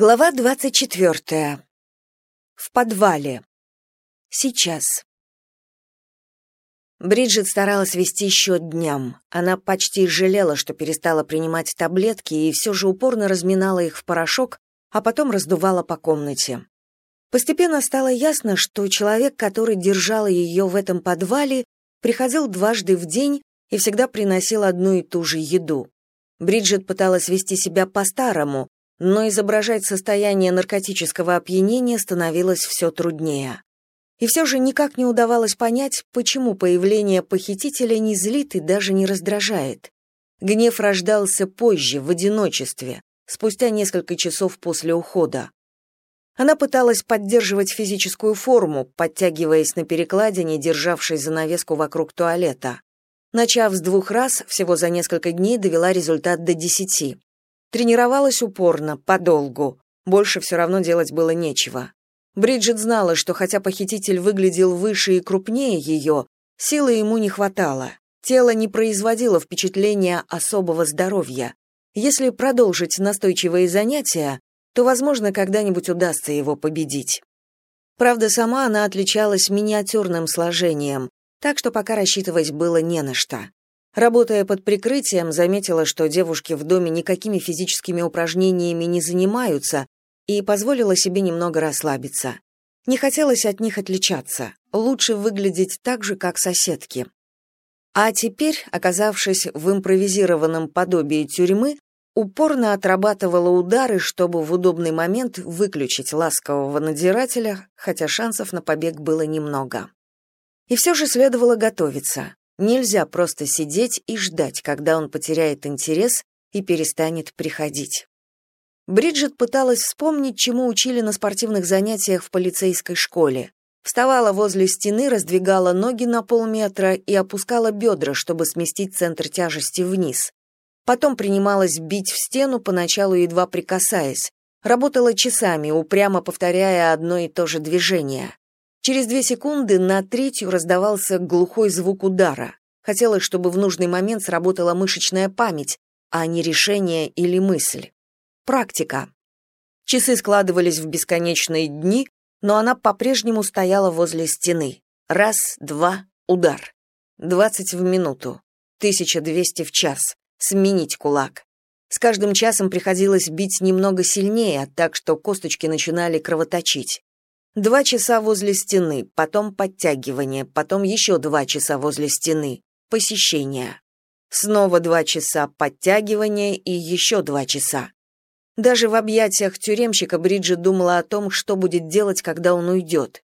Глава 24. В подвале. Сейчас. Бриджит старалась вести счет дням. Она почти жалела, что перестала принимать таблетки и все же упорно разминала их в порошок, а потом раздувала по комнате. Постепенно стало ясно, что человек, который держал ее в этом подвале, приходил дважды в день и всегда приносил одну и ту же еду. Бриджит пыталась вести себя по-старому, но изображать состояние наркотического опьянения становилось все труднее. И все же никак не удавалось понять, почему появление похитителя не злит и даже не раздражает. Гнев рождался позже, в одиночестве, спустя несколько часов после ухода. Она пыталась поддерживать физическую форму, подтягиваясь на перекладине, державшей занавеску вокруг туалета. Начав с двух раз, всего за несколько дней довела результат до десяти. Тренировалась упорно, подолгу. Больше все равно делать было нечего. Бриджит знала, что хотя похититель выглядел выше и крупнее ее, силы ему не хватало. Тело не производило впечатления особого здоровья. Если продолжить настойчивые занятия, то, возможно, когда-нибудь удастся его победить. Правда, сама она отличалась миниатюрным сложением, так что пока рассчитывать было не на что. Работая под прикрытием, заметила, что девушки в доме никакими физическими упражнениями не занимаются, и позволила себе немного расслабиться. Не хотелось от них отличаться, лучше выглядеть так же, как соседки. А теперь, оказавшись в импровизированном подобии тюрьмы, упорно отрабатывала удары, чтобы в удобный момент выключить ласкового надзирателя, хотя шансов на побег было немного. И все же следовало готовиться. Нельзя просто сидеть и ждать, когда он потеряет интерес и перестанет приходить. Бриджит пыталась вспомнить, чему учили на спортивных занятиях в полицейской школе. Вставала возле стены, раздвигала ноги на полметра и опускала бедра, чтобы сместить центр тяжести вниз. Потом принималась бить в стену, поначалу едва прикасаясь. Работала часами, упрямо повторяя одно и то же движение. Через две секунды на третью раздавался глухой звук удара. Хотелось, чтобы в нужный момент сработала мышечная память, а не решение или мысль. Практика. Часы складывались в бесконечные дни, но она по-прежнему стояла возле стены. Раз, два, удар. Двадцать в минуту. Тысяча двести в час. Сменить кулак. С каждым часом приходилось бить немного сильнее, так что косточки начинали кровоточить. Два часа возле стены, потом подтягивание, потом еще два часа возле стены, посещение. Снова два часа подтягивания и еще два часа. Даже в объятиях тюремщика Бриджит думала о том, что будет делать, когда он уйдет.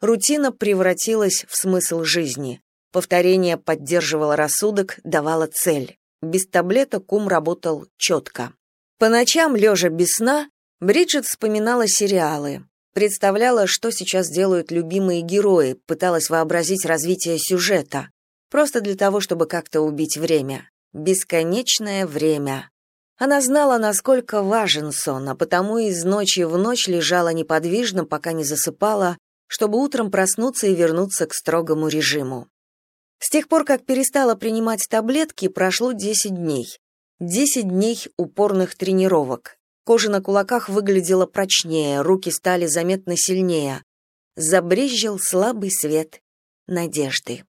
Рутина превратилась в смысл жизни. Повторение поддерживало рассудок, давало цель. Без таблеток ум работал четко. По ночам, лежа без сна, Бриджит вспоминала сериалы. Представляла, что сейчас делают любимые герои, пыталась вообразить развитие сюжета. Просто для того, чтобы как-то убить время. Бесконечное время. Она знала, насколько важен сон, а потому из ночи в ночь лежала неподвижно, пока не засыпала, чтобы утром проснуться и вернуться к строгому режиму. С тех пор, как перестала принимать таблетки, прошло 10 дней. 10 дней упорных тренировок. Кожа на кулаках выглядела прочнее, руки стали заметно сильнее. Забрезжил слабый свет надежды.